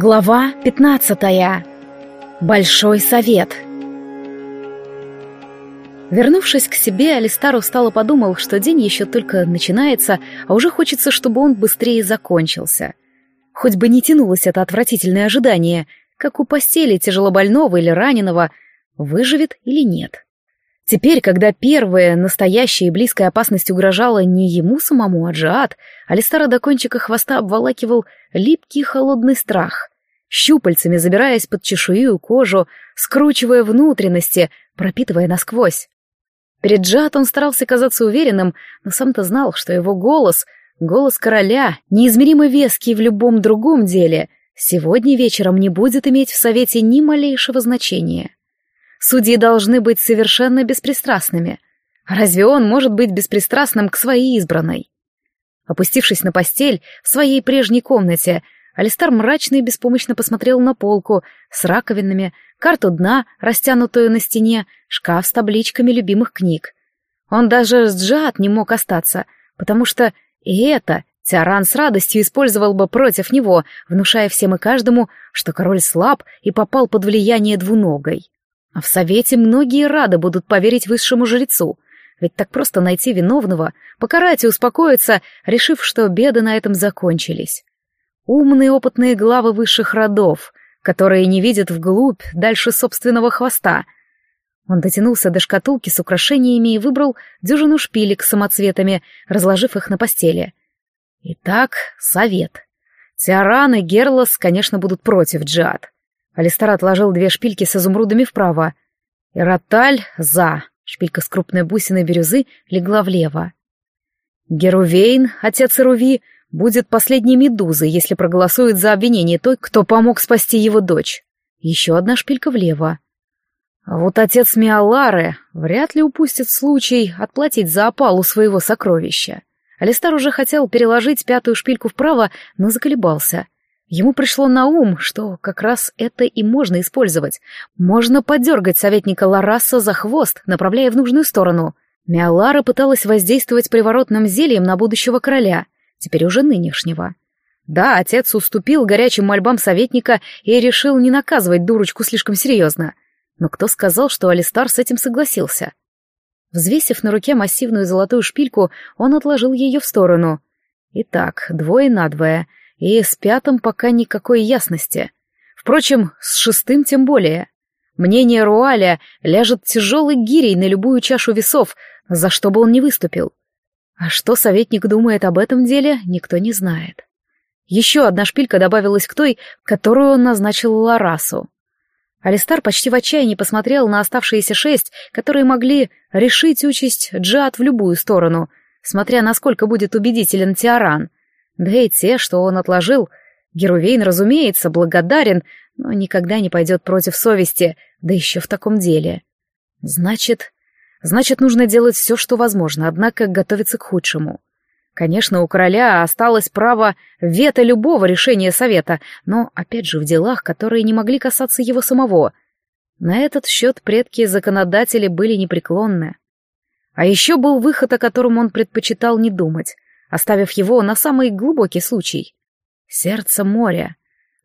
Глава 15. Большой совет. Вернувшись к себе, Алистар устало подумал, что день еще только начинается, а уже хочется, чтобы он быстрее закончился. Хоть бы не тянулось это отвратительное ожидание, как у постели тяжелобольного или раненого, выживет или нет. Теперь, когда первая настоящая и близкая опасность угрожала не ему самому, а Джиад, Алистара до кончика хвоста обволакивал липкий холодный страх. Щупальцами забираясь под чешую кожу, скручивая внутренности, пропитывая насквозь. Перед Джиад он старался казаться уверенным, но сам-то знал, что его голос, голос короля, неизмеримо веский в любом другом деле, сегодня вечером не будет иметь в совете ни малейшего значения. Судьи должны быть совершенно беспристрастными. Разве он может быть беспристрастным к своей избранной? Опустившись на постель в своей прежней комнате, Алистар мрачно и беспомощно посмотрел на полку с раковинами, карту дна, растянутую на стене, шкаф с табличками любимых книг. Он даже с Джад не мог остаться, потому что и это Тиаран с радостью использовал бы против него, внушая всем и каждому, что король слаб и попал под влияние двуногой. А в совете многие рады будут поверить высшему жрецу, ведь так просто найти виновного, покарать и успокоиться, решив, что беды на этом закончились. Умные опытные главы высших родов, которые не видят вглубь, дальше собственного хвоста. Он дотянулся до шкатулки с украшениями и выбрал дюжину шпилек с самоцветами, разложив их на постели. Итак, совет. Тиаран и Герлос, конечно, будут против Джад. Алистар отложил две шпильки с изумрудами вправо. Ироталь за. Шпилька с крупной бусиной бирюзы легла влево. Герувейн, отец Ируви, будет последней медузой, если проголосует за обвинение той, кто помог спасти его дочь. Еще одна шпилька влево. А вот отец Миалары вряд ли упустит случай отплатить за опалу своего сокровища. Алистар уже хотел переложить пятую шпильку вправо, но заколебался — Ему пришло на ум, что как раз это и можно использовать. Можно подергать советника Лараса за хвост, направляя в нужную сторону. Миалара пыталась воздействовать приворотным зельем на будущего короля, теперь уже нынешнего. Да, отец уступил горячим мольбам советника и решил не наказывать дурочку слишком серьезно. Но кто сказал, что Алистар с этим согласился? Взвесив на руке массивную золотую шпильку, он отложил ее в сторону. Итак, двое на двое — и с пятым пока никакой ясности. Впрочем, с шестым тем более. Мнение Руаля ляжет тяжелой гирей на любую чашу весов, за что бы он ни выступил. А что советник думает об этом деле, никто не знает. Еще одна шпилька добавилась к той, которую он назначил Ларасу. Алистар почти в отчаянии посмотрел на оставшиеся шесть, которые могли решить участь Джад в любую сторону, смотря насколько будет убедителен Тиаран — да и те, что он отложил, Герувейн, разумеется, благодарен, но никогда не пойдет против совести, да еще в таком деле. Значит, значит, нужно делать все, что возможно, однако готовиться к худшему. Конечно, у короля осталось право вето любого решения совета, но, опять же, в делах, которые не могли касаться его самого. На этот счет предки-законодатели были непреклонны. А еще был выход, о котором он предпочитал не думать — оставив его на самый глубокий случай. Сердце моря.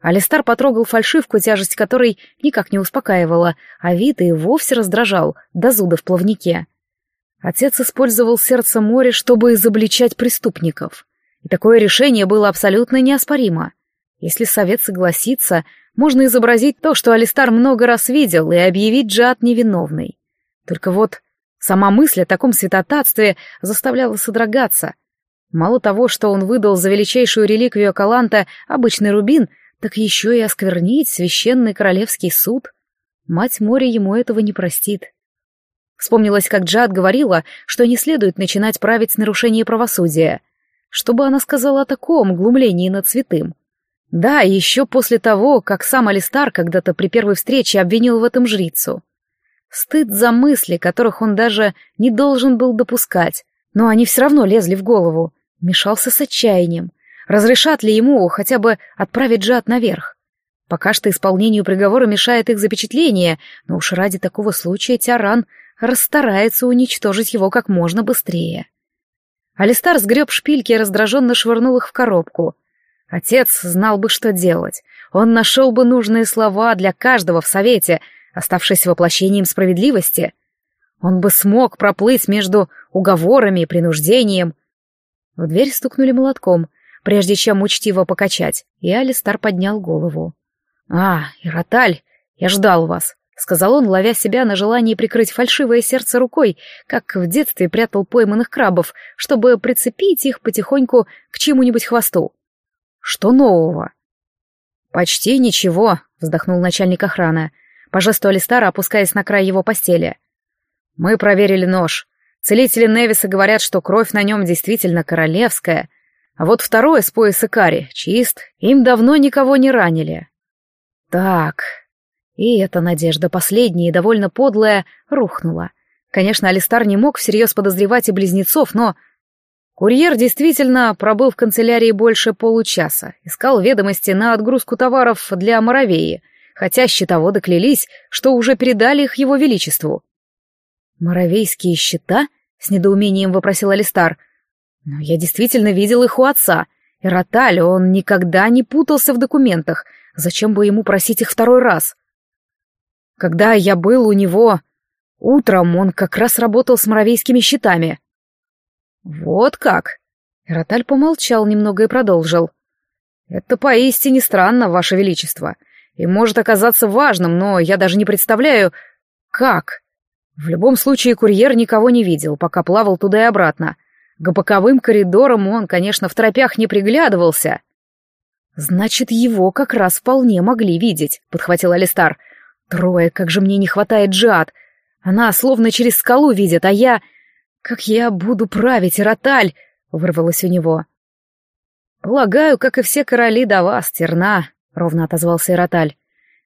Алистар потрогал фальшивку, тяжесть которой никак не успокаивала, а вид и вовсе раздражал, до зуда в плавнике. Отец использовал сердце моря, чтобы изобличать преступников. И такое решение было абсолютно неоспоримо. Если совет согласится, можно изобразить то, что Алистар много раз видел, и объявить Джад невиновной. Только вот сама мысль о таком святотатстве заставляла содрогаться — Мало того, что он выдал за величайшую реликвию Акаланта обычный рубин, так еще и осквернить священный королевский суд. Мать моря ему этого не простит. Вспомнилось, как Джад говорила, что не следует начинать править с нарушения правосудия. Что бы она сказала о таком глумлении над святым? Да, еще после того, как сам Алистар когда-то при первой встрече обвинил в этом жрицу. Стыд за мысли, которых он даже не должен был допускать, но они все равно лезли в голову мешался с отчаянием. Разрешат ли ему хотя бы отправить Джад наверх? Пока что исполнению приговора мешает их запечатление, но уж ради такого случая Тиаран расстарается уничтожить его как можно быстрее. Алистар сгреб шпильки и раздраженно швырнул их в коробку. Отец знал бы, что делать. Он нашел бы нужные слова для каждого в совете, оставшись воплощением справедливости. Он бы смог проплыть между уговорами и принуждением. В дверь стукнули молотком, прежде чем учтиво покачать, и Алистар поднял голову. «А, Ироталь, я ждал вас», — сказал он, ловя себя на желании прикрыть фальшивое сердце рукой, как в детстве прятал пойманных крабов, чтобы прицепить их потихоньку к чему-нибудь хвосту. «Что нового?» «Почти ничего», — вздохнул начальник охраны, по жесту Алистара опускаясь на край его постели. «Мы проверили нож. Целители Невиса говорят, что кровь на нем действительно королевская, а вот второй с пояса Кари чист, им давно никого не ранили». «Так...» И эта надежда, последняя и довольно подлая, рухнула. Конечно, Алистар не мог всерьез подозревать и близнецов, но Курьер действительно пробыл в канцелярии больше получаса, искал ведомости на отгрузку товаров для Моровеи, хотя счетоводы клялись, что уже передали их его величеству. «Моровейские счета?» — с недоумением вопросил Алистар. «Но я действительно видел их у отца. И Роталь, он никогда не путался в документах. Зачем бы ему просить их второй раз?» «Когда я был у него...» Утром он как раз работал с моровейскими счетами. «Вот как?» Роталь помолчал немного и продолжил. «Это поистине странно, Ваше Величество, и может оказаться важным, но я даже не представляю, как. В любом случае курьер никого не видел, пока плавал туда и обратно. К боковым коридорам он, конечно, в тропях не приглядывался». «Значит, его как раз вполне могли видеть», — подхватил Алистар. «Трое, как же мне не хватает Джиад. Она словно через скалу видит, а я...» «Как я буду править, Роталь?» — вырвалось у него. «Полагаю, как и все короли до вас, терна», — ровно отозвался Ироталь.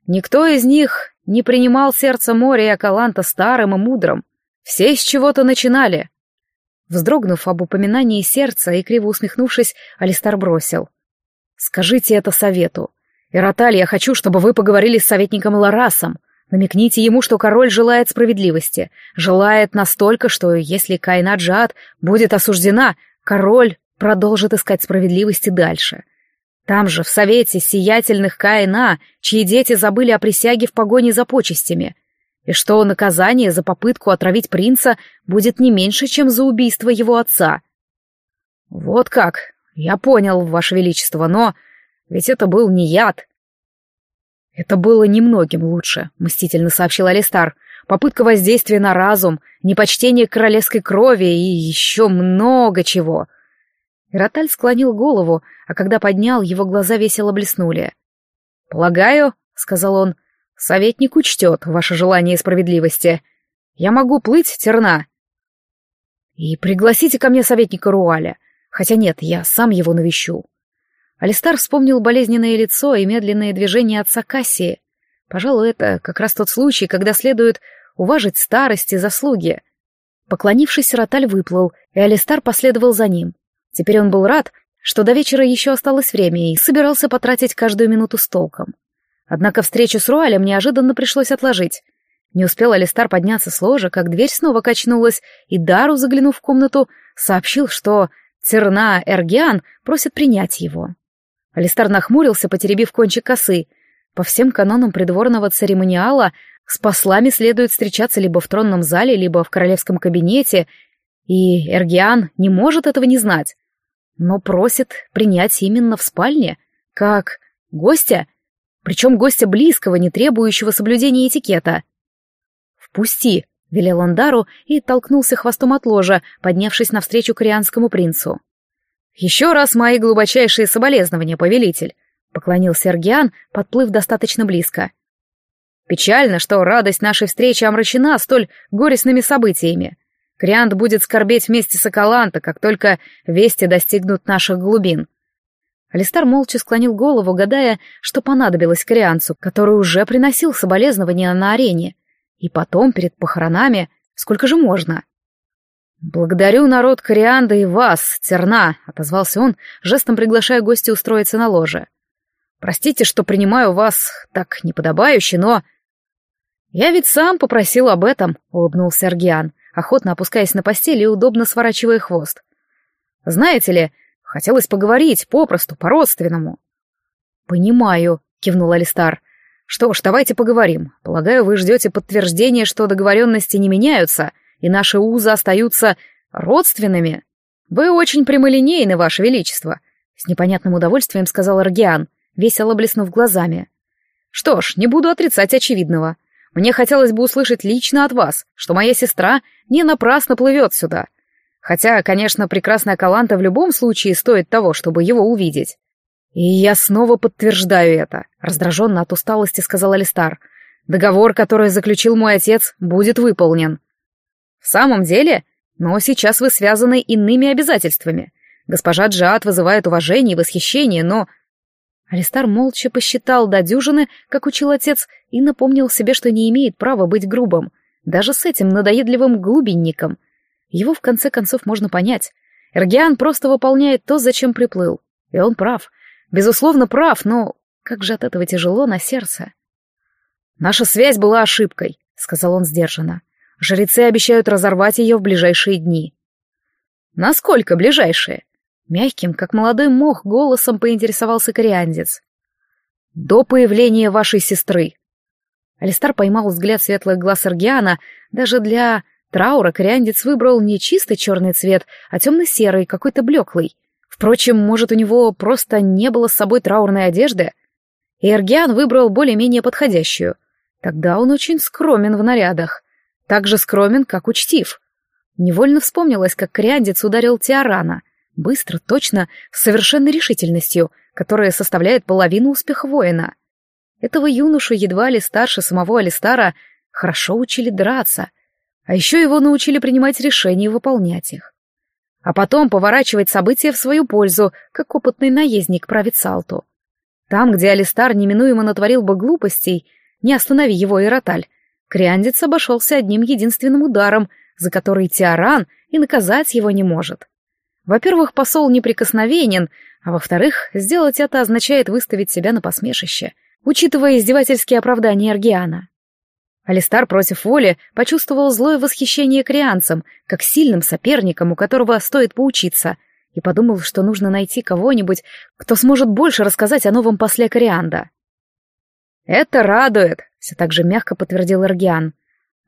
«Никто из них не принимал сердце моря и Акаланта старым и мудрым. Все с чего-то начинали». Вздрогнув об упоминании сердца и криво усмехнувшись, Алистар бросил. «Скажите это совету. Ироталь, я хочу, чтобы вы поговорили с советником Ларасом. Намекните ему, что король желает справедливости, желает настолько, что если Кайна Джад будет осуждена, король продолжит искать справедливости дальше. Там же, в совете сиятельных Каина, чьи дети забыли о присяге в погоне за почестями, и что наказание за попытку отравить принца будет не меньше, чем за убийство его отца. Вот как, я понял, Ваше Величество, но ведь это был не яд, «Это было немногим лучше», — мстительно сообщил Алистар. «Попытка воздействия на разум, непочтение королевской крови и еще много чего». Ироталь склонил голову, а когда поднял, его глаза весело блеснули. «Полагаю», — сказал он, — «советник учтет ваше желание справедливости. Я могу плыть, терна». «И пригласите ко мне советника Руаля. Хотя нет, я сам его навещу». Алистар вспомнил болезненное лицо и медленные движения отца Кассии. Пожалуй, это как раз тот случай, когда следует уважить старость и заслуги. Поклонившись, Роталь выплыл, и Алистар последовал за ним. Теперь он был рад, что до вечера еще осталось время, и собирался потратить каждую минуту с толком. Однако встречу с Руалем неожиданно пришлось отложить. Не успел Алистар подняться с ложа, как дверь снова качнулась, и Дару, заглянув в комнату, сообщил, что Церна Эргиан просит принять его. Алистар нахмурился, потеребив кончик косы. По всем канонам придворного церемониала с послами следует встречаться либо в тронном зале, либо в королевском кабинете, и Эргиан не может этого не знать. Но просит принять именно в спальне, как гостя, причем гостя близкого, не требующего соблюдения этикета. «Впусти», — велел Андару и толкнулся хвостом от ложа, поднявшись навстречу корианскому принцу. «Еще раз мои глубочайшие соболезнования, повелитель», — поклонился Эргиан, подплыв достаточно близко. «Печально, что радость нашей встречи омрачена столь горестными событиями. Криант будет скорбеть вместе с Акаланта, как только вести достигнут наших глубин». Алистар молча склонил голову, гадая, что понадобилось Корианцу, который уже приносил соболезнования на арене. И потом, перед похоронами, сколько же можно? «Благодарю народ Корианда и вас, Терна», — отозвался он, жестом приглашая гостя устроиться на ложе. «Простите, что принимаю вас так неподобающе, но...» «Я ведь сам попросил об этом», — улыбнулся Аргиан, охотно опускаясь на постель и удобно сворачивая хвост. «Знаете ли, Хотелось поговорить, попросту, по-родственному. «Понимаю», — кивнул Алистар. «Что ж, давайте поговорим. Полагаю, вы ждете подтверждения, что договоренности не меняются, и наши узы остаются родственными. Вы очень прямолинейны, Ваше Величество», — с непонятным удовольствием сказал Аргиан, весело блеснув глазами. «Что ж, не буду отрицать очевидного. Мне хотелось бы услышать лично от вас, что моя сестра не напрасно плывет сюда. Хотя, конечно, прекрасная Каланта в любом случае стоит того, чтобы его увидеть. И я снова подтверждаю это, раздраженно от усталости сказал Алистар. Договор, который заключил мой отец, будет выполнен. В самом деле? Но сейчас вы связаны иными обязательствами. Госпожа Джаат вызывает уважение и восхищение, но Алистар молча посчитал до дюжины, как учил отец, и напомнил себе, что не имеет права быть грубым, даже с этим надоедливым глубинником. Его в конце концов можно понять. Эргиан просто выполняет то, зачем приплыл. И он прав. Безусловно, прав, но как же от этого тяжело на сердце. «Наша связь была ошибкой», — сказал он сдержанно. «Жрецы обещают разорвать ее в ближайшие дни». «Насколько ближайшие?» Мягким, как молодой мох, голосом поинтересовался кориандец. «До появления вашей сестры». Алистар поймал взгляд светлых глаз Аргиана. Даже для траура кориандец выбрал не чистый черный цвет, а темно-серый, какой-то блеклый. Впрочем, может, у него просто не было с собой траурной одежды? И Аргиан выбрал более-менее подходящую. Тогда он очень скромен в нарядах. Так же скромен, как учтив. Невольно вспомнилось, как кориандец ударил Тиарана. Быстро, точно, с совершенной решительностью, которая составляет половину успеха воина. Этого юношу, едва ли старше самого Алистара, хорошо учили драться, а еще его научили принимать решения и выполнять их. А потом поворачивать события в свою пользу, как опытный наездник правит салту. Там, где Алистар неминуемо натворил бы глупостей, не останови его Ироталь, Криандец обошелся одним единственным ударом, за который Тиаран и наказать его не может. Во-первых, посол неприкосновенен, а во-вторых, сделать это означает выставить себя на посмешище, учитывая издевательские оправдания Аргиана. Алистар против воли почувствовал злое восхищение крианцам, как сильным соперником, у которого стоит поучиться, и подумал, что нужно найти кого-нибудь, кто сможет больше рассказать о новом после Корианда. «Это радует», — все так же мягко подтвердил Аргиан.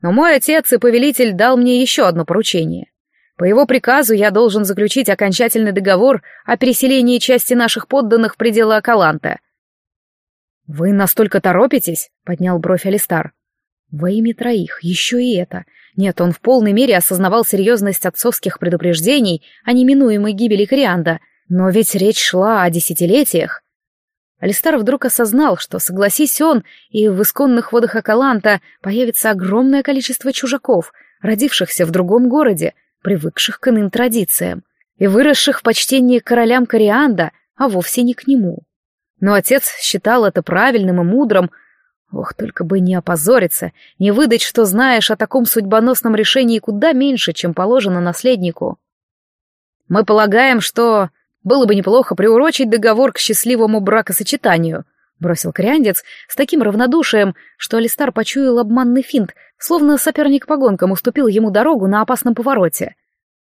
«Но мой отец и повелитель дал мне еще одно поручение. По его приказу я должен заключить окончательный договор о переселении части наших подданных в пределы Акаланта. «Вы настолько торопитесь?» — поднял бровь Алистар. «Во имя троих, еще и это. Нет, он в полной мере осознавал серьезность отцовских предупреждений о неминуемой гибели Корианда, но ведь речь шла о десятилетиях». Алистар вдруг осознал, что, согласись он, и в исконных водах Акаланта появится огромное количество чужаков, родившихся в другом городе, привыкших к иным традициям и выросших в почтении к королям Корианда, а вовсе не к нему. Но отец считал это правильным и мудрым. Ох, только бы не опозориться, не выдать, что знаешь о таком судьбоносном решении куда меньше, чем положено наследнику. Мы полагаем, что было бы неплохо приурочить договор к счастливому бракосочетанию, бросил Криандец с таким равнодушием, что Алистар почуял обманный финт, словно соперник по гонкам уступил ему дорогу на опасном повороте.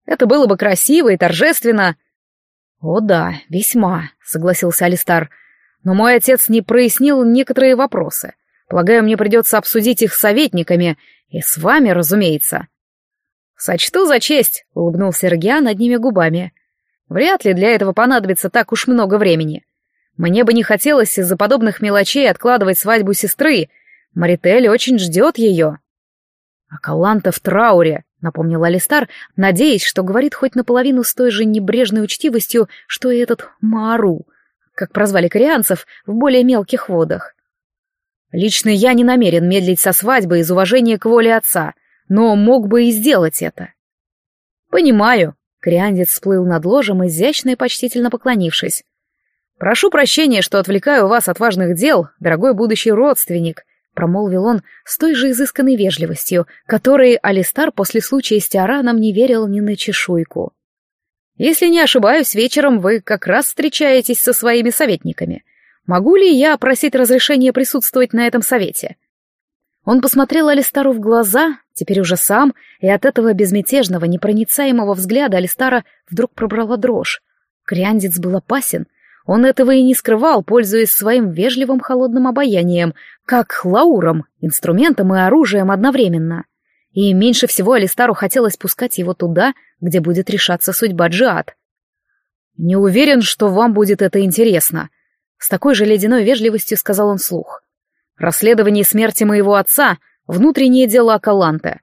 Это было бы красиво и торжественно. «О да, весьма», — согласился Алистар. «Но мой отец не прояснил некоторые вопросы. Полагаю, мне придется обсудить их с советниками, и с вами, разумеется». «Сочту за честь», — улыбнулся Рогиан одними губами. «Вряд ли для этого понадобится так уж много времени. Мне бы не хотелось из-за подобных мелочей откладывать свадьбу сестры. Маритель очень ждет ее». «А Каланта в трауре», — напомнил Алистар, надеясь, что говорит хоть наполовину с той же небрежной учтивостью, что и этот Маару, как прозвали корианцев в более мелких водах. «Лично я не намерен медлить со свадьбой из уважения к воле отца, но мог бы и сделать это». «Понимаю», — кориандец всплыл над ложем, изящно и почтительно поклонившись. «Прошу прощения, что отвлекаю вас от важных дел, дорогой будущий родственник», промолвил он с той же изысканной вежливостью, которой Алистар после случая с Тиараном не верил ни на чешуйку. «Если не ошибаюсь, вечером вы как раз встречаетесь со своими советниками. Могу ли я просить разрешения присутствовать на этом совете?» Он посмотрел Алистару в глаза, теперь уже сам, и от этого безмятежного, непроницаемого взгляда Алистара вдруг пробрала дрожь. Кряндец был опасен. Он этого и не скрывал, пользуясь своим вежливым холодным обаянием, как лауром, инструментом и оружием одновременно. И меньше всего Алистару хотелось пускать его туда, где будет решаться судьба Джиад. «Не уверен, что вам будет это интересно», — с такой же ледяной вежливостью сказал он вслух. «Расследование смерти моего отца — внутреннее дело Акаланте».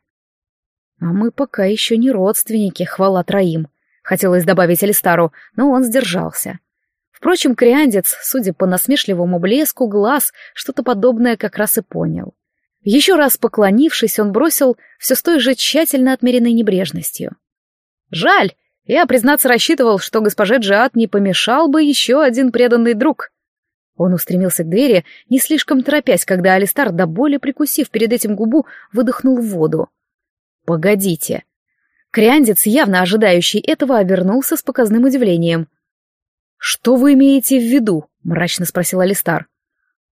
«А мы пока еще не родственники, хвала троим», Хотелось добавить Алистару, но он сдержался. Впрочем, Криандец, судя по насмешливому блеску глаз, что-то подобное как раз и понял. Еще раз поклонившись, он бросил все с той же тщательно отмеренной небрежностью. «Жаль, я, признаться, рассчитывал, что госпоже Джиат не помешал бы еще один преданный друг». Он устремился к двери, не слишком торопясь, когда Алистар, до боли прикусив перед этим губу, выдохнул в воду. «Погодите», Кряндец, явно ожидающий этого, обернулся с показным удивлением. «Что вы имеете в виду?» — мрачно спросил Алистар.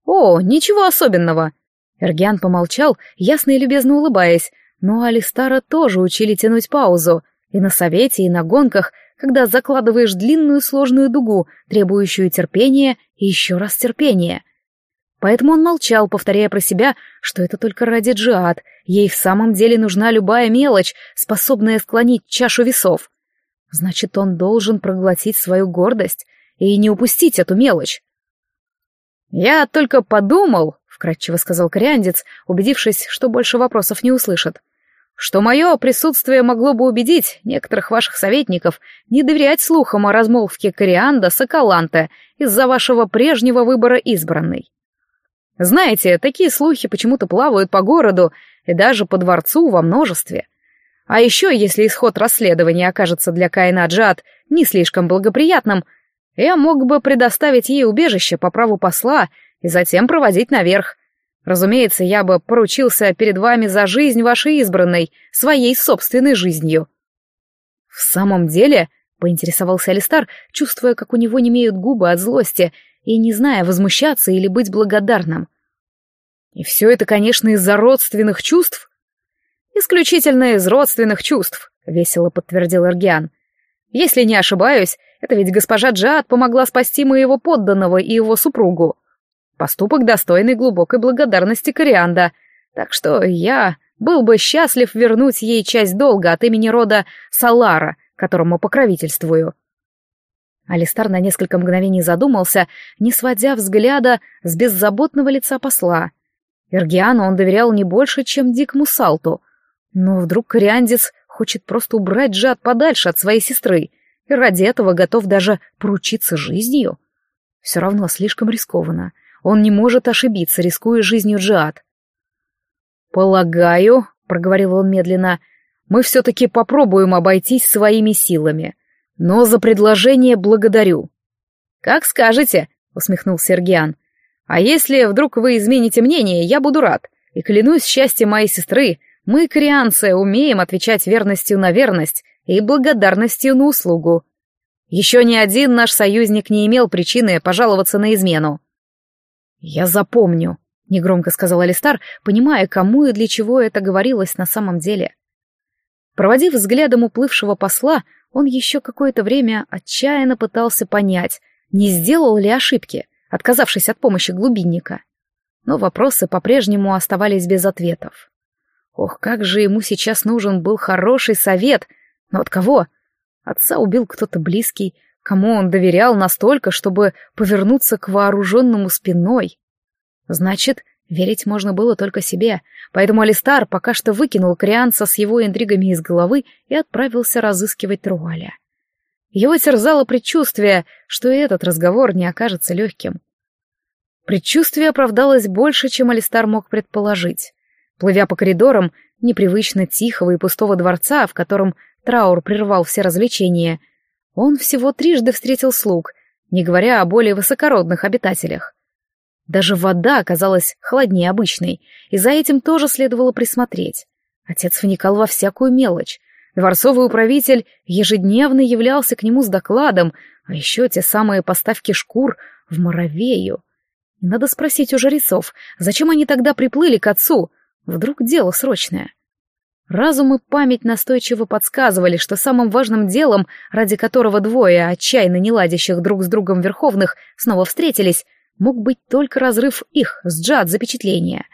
«О, ничего особенного!» Эргиан помолчал, ясно и любезно улыбаясь, но Алистара тоже учили тянуть паузу, и на совете, и на гонках, когда закладываешь длинную сложную дугу, требующую терпения и еще раз терпения — Поэтому он молчал, повторяя про себя, что это только ради Джиад, ей в самом деле нужна любая мелочь, способная склонить чашу весов. Значит, он должен проглотить свою гордость и не упустить эту мелочь. «Я только подумал», — вкратчиво сказал кориандец, убедившись, что больше вопросов не услышит, «что мое присутствие могло бы убедить некоторых ваших советников не доверять слухам о размолвке Корианда с Акаланте из-за вашего прежнего выбора избранной. Знаете, такие слухи почему-то плавают по городу и даже по дворцу во множестве. А еще, если исход расследования окажется для Каина Джад не слишком благоприятным, я мог бы предоставить ей убежище по праву посла и затем проводить наверх. Разумеется, я бы поручился перед вами за жизнь вашей избранной, своей собственной жизнью. В самом деле, поинтересовался Алистар, чувствуя, как у него не имеют губы от злости, и не зная, возмущаться или быть благодарным. И все это, конечно, из-за родственных чувств? Исключительно из родственных чувств, весело подтвердил Эргиан. Если не ошибаюсь, это ведь госпожа Джад помогла спасти моего подданного и его супругу. Поступок достойный глубокой благодарности Корианда, так что я был бы счастлив вернуть ей часть долга от имени рода Салара, которому покровительствую. Алистар на несколько мгновений задумался, не сводя взгляда с беззаботного лица посла. Эргиану он доверял не больше, чем дикому Салту. Но вдруг кориандец хочет просто убрать Джад подальше от своей сестры и ради этого готов даже поручиться жизнью? Все равно слишком рискованно. Он не может ошибиться, рискуя жизнью Джад. «Полагаю», — проговорил он медленно, — «мы все-таки попробуем обойтись своими силами. Но за предложение благодарю. Как скажете, усмехнулся Сергиан. А если вдруг вы измените мнение, я буду рад. И клянусь счастьем моей сестры, мы, корианцы, умеем отвечать верностью на верность и благодарностью на услугу. Еще ни один наш союзник не имел причины пожаловаться на измену. «Я запомню», — негромко сказал Алистар, понимая, кому и для чего это говорилось на самом деле. Проводив взглядом уплывшего посла, он еще какое-то время отчаянно пытался понять, не сделал ли ошибки, отказавшись от помощи глубинника. Но вопросы по-прежнему оставались без ответов. Ох, как же ему сейчас нужен был хороший совет, но от кого? Отца убил кто-то близкий, кому он доверял настолько, чтобы повернуться к вооруженному спиной. Значит, верить можно было только себе, Поэтому Алистар пока что выкинул Крианца с его интригами из головы и отправился разыскивать Труаля. Его терзало предчувствие, что и этот разговор не окажется легким. Предчувствие оправдалось больше, чем Алистар мог предположить. Плывя по коридорам непривычно тихого и пустого дворца, в котором траур прервал все развлечения, он всего трижды встретил слуг, не говоря о более высокородных обитателях. Даже вода оказалась холоднее обычной, и за этим тоже следовало присмотреть. Отец вникал во всякую мелочь. Дворцовый управитель ежедневно являлся к нему с докладом, а еще те самые поставки шкур в Моровею. Надо спросить у жрецов, зачем они тогда приплыли к отцу? Вдруг дело срочное. Разум и память настойчиво подсказывали, что самым важным делом, ради которого двое отчаянно неладящих друг с другом верховных снова встретились, мог быть только разрыв их с Джад запечатления.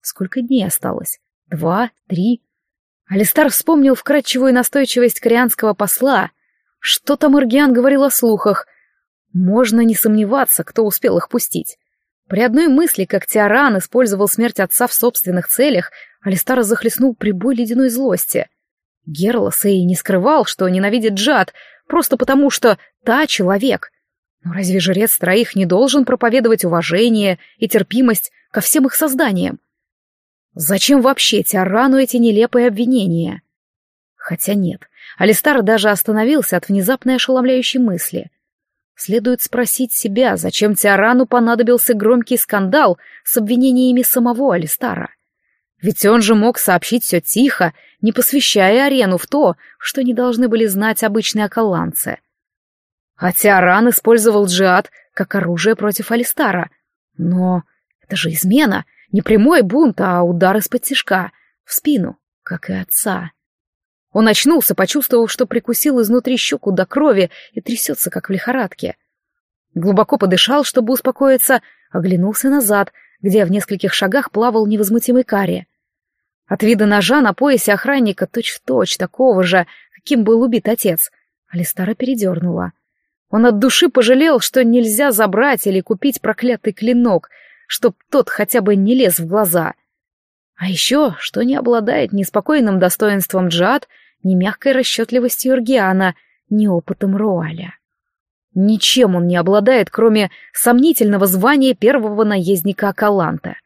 Сколько дней осталось? Два? Три? Алистар вспомнил вкрадчивую настойчивость корианского посла. Что там Иргиан говорил о слухах? Можно не сомневаться, кто успел их пустить. При одной мысли, как Тиаран использовал смерть отца в собственных целях, Алистара захлестнул прибой ледяной злости. Герлос и не скрывал, что ненавидит Джад, просто потому что та человек. Но разве жрец троих не должен проповедовать уважение и терпимость ко всем их созданиям? Зачем вообще Тиарану эти нелепые обвинения? Хотя нет, Алистар даже остановился от внезапной ошеломляющей мысли. Следует спросить себя, зачем Тиарану понадобился громкий скандал с обвинениями самого Алистара. Ведь он же мог сообщить все тихо, не посвящая арену в то, что не должны были знать обычные околанцы. А Тиаран использовал джиад как оружие против Алистара. Но это же измена, не прямой бунт, а удар из-под тишка, в спину, как и отца. Он очнулся, почувствовав, что прикусил изнутри щеку до крови и трясется, как в лихорадке. Глубоко подышал, чтобы успокоиться, оглянулся назад, где в нескольких шагах плавал невозмутимый карри. От вида ножа на поясе охранника точь-в-точь такого же, каким был убит отец, Алистара передернула. Он от души пожалел, что нельзя забрать или купить проклятый клинок, чтоб тот хотя бы не лез в глаза. А еще, что не обладает ни спокойным достоинством Джад, ни мягкой расчетливостью Иргиана, ни опытом Руаля. Ничем он не обладает, кроме сомнительного звания первого наездника Акаланта.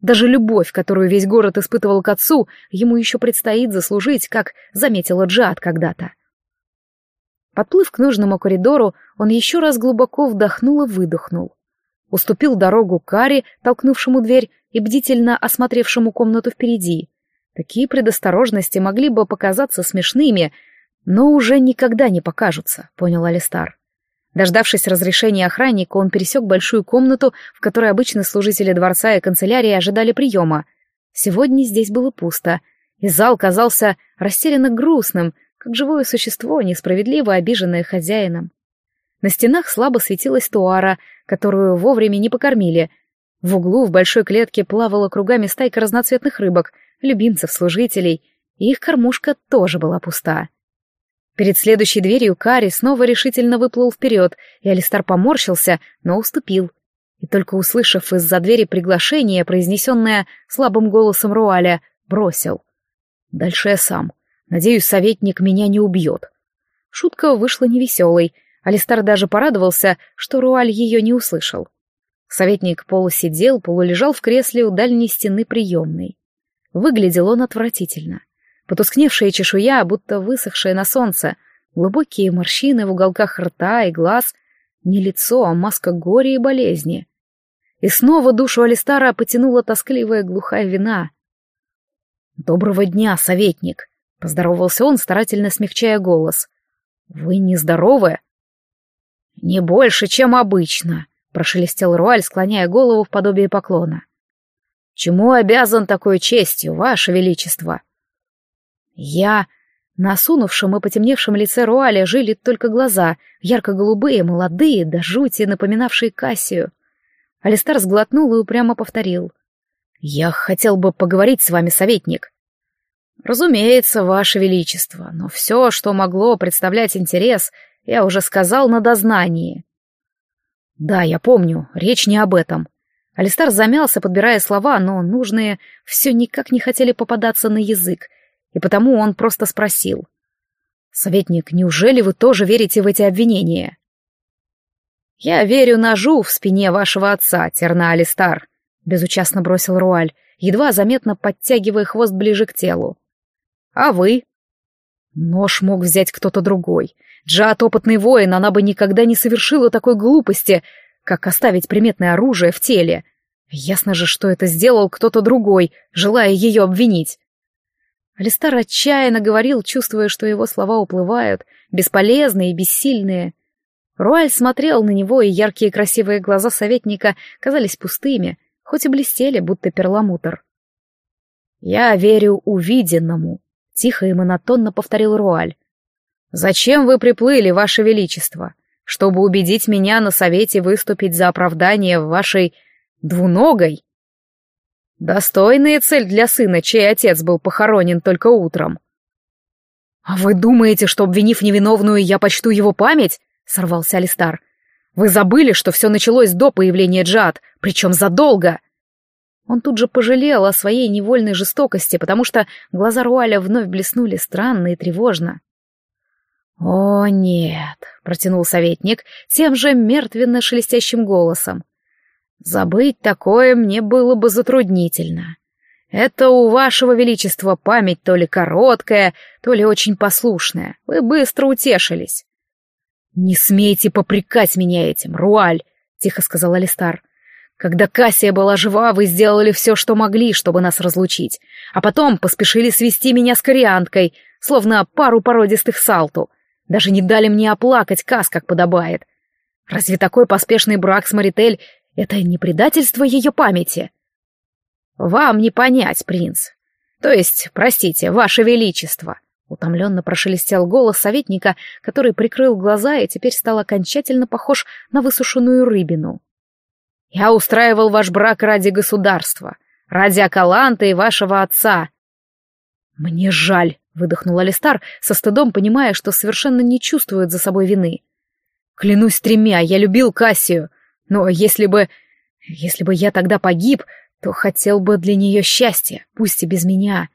Даже любовь, которую весь город испытывал к отцу, ему еще предстоит заслужить, как заметила Джад когда-то. Подплыв к нужному коридору, он еще раз глубоко вдохнул и выдохнул. Уступил дорогу Кари, толкнувшему дверь и бдительно осмотревшему комнату впереди. Такие предосторожности могли бы показаться смешными, но уже никогда не покажутся, понял Алистар. Дождавшись разрешения охранника, он пересек большую комнату, в которой обычно служители дворца и канцелярии ожидали приема. Сегодня здесь было пусто, и зал казался растерянно грустным, как живое существо, несправедливо обиженное хозяином. На стенах слабо светилась туара, которую вовремя не покормили. В углу в большой клетке плавала кругами стайка разноцветных рыбок, любимцев служителей, и их кормушка тоже была пуста. Перед следующей дверью Кари снова решительно выплыл вперед, и Алистар поморщился, но уступил. И только услышав из-за двери приглашение, произнесенное слабым голосом Руаля, бросил. «Дальше я сам. Надеюсь, советник меня не убьет». Шутка вышла невеселой. Алистар даже порадовался, что Руаль ее не услышал. Советник полусидел, полулежал в кресле у дальней стены приемной. Выглядел он отвратительно — Потускневшая чешуя, будто высохшая на солнце, глубокие морщины в уголках рта и глаз, не лицо, а маска горя и болезни. И снова душу Алистара потянула тоскливая глухая вина. «Доброго дня, советник!» — поздоровался он, старательно смягчая голос. «Вы нездоровы?» «Не больше, чем обычно», — прошелестел Руаль, склоняя голову в подобие поклона. «Чему обязан такой честью, ваше величество?» Я... На осунувшем и потемневшем лице Руаля жили только глаза, ярко-голубые, молодые, до жути напоминавшие Кассию. Алистар сглотнул и упрямо повторил. «Я хотел бы поговорить с вами, советник». «Разумеется, ваше величество, но все, что могло представлять интерес, я уже сказал на дознании». «Да, я помню, речь не об этом». Алистар замялся, подбирая слова, но нужные все никак не хотели попадаться на язык, и потому он просто спросил. «Советник, неужели вы тоже верите в эти обвинения?» «Я верю ножу в спине вашего отца, Терна Алистар», — безучастно бросил Руаль, едва заметно подтягивая хвост ближе к телу. «А вы?» Нож мог взять кто-то другой. Джат — опытный воин, она бы никогда не совершила такой глупости, как оставить приметное оружие в теле. Ясно же, что это сделал кто-то другой, желая ее обвинить. Алистар отчаянно говорил, чувствуя, что его слова уплывают, бесполезные и бессильные. Руаль смотрел на него, и яркие красивые глаза советника казались пустыми, хоть и блестели, будто перламутр. «Я верю увиденному», Тихо и монотонно повторил Руаль. «Зачем вы приплыли, Ваше Величество? Чтобы убедить меня на совете выступить за оправдание вашей двуногой?» Достойная цель для сына, чей отец был похоронен только утром. «А вы думаете, что, обвинив невиновную, я почту его память?» — сорвался Алистар. «Вы забыли, что все началось до появления Джад, причем задолго!» Он тут же пожалел о своей невольной жестокости, потому что глаза Руаля вновь блеснули странно и тревожно. «О, нет!» — протянул советник тем же мертвенно-шелестящим голосом. «Забыть такое мне было бы затруднительно. Это у вашего величества память то ли короткая, то ли очень послушная. Вы быстро утешились». «Не смейте попрекать меня этим, Руаль!» — тихо сказал Алистар. Когда Кассия была жива, вы сделали все, что могли, чтобы нас разлучить, а потом поспешили свести меня с корианткой, словно пару породистых салту. Даже не дали мне оплакать Кас, как подобает. Разве такой поспешный брак с Маритель — это не предательство ее памяти? Вам не понять, принц. То есть, простите, ваше величество. Утомленно прошелестел голос советника, который прикрыл глаза и теперь стал окончательно похож на высушенную рыбину. Я устраивал ваш брак ради государства, ради Акаланта и вашего отца. Мне жаль, выдохнул Алистар, со стыдом понимая, что совершенно не чувствует за собой вины. Клянусь тремя, я любил Кассию, но если бы... Если бы я тогда погиб, то хотел бы для нее счастья, пусть и без меня.